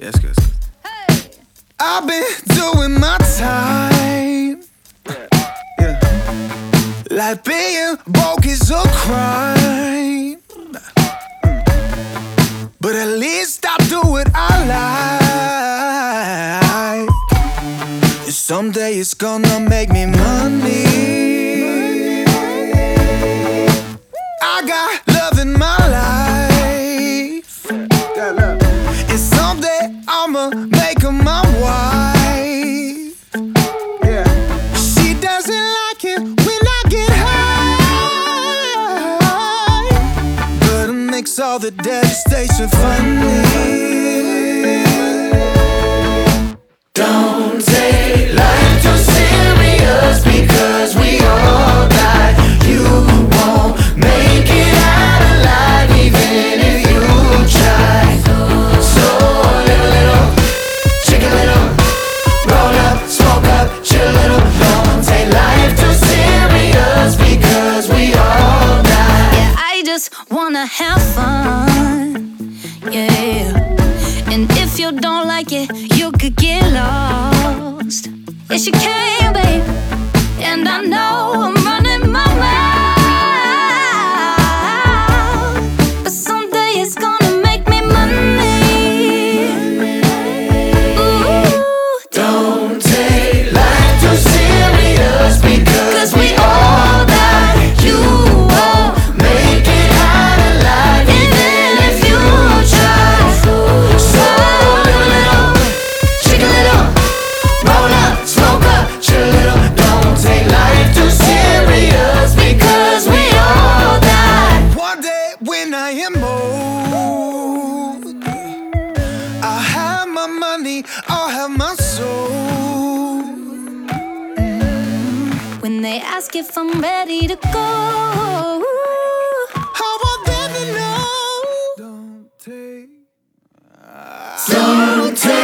Good. That's good. I've been doing my time. Yeah. Like being broke is a crime. But at least I do what I like. Someday it's gonna make me money. I got all the devastation funny. Just wanna have fun. Yeah. And if you don't like it, you could get lost. Yes, you can, I am old. I have my money, I have my soul. When they ask if I'm ready to go. Don't take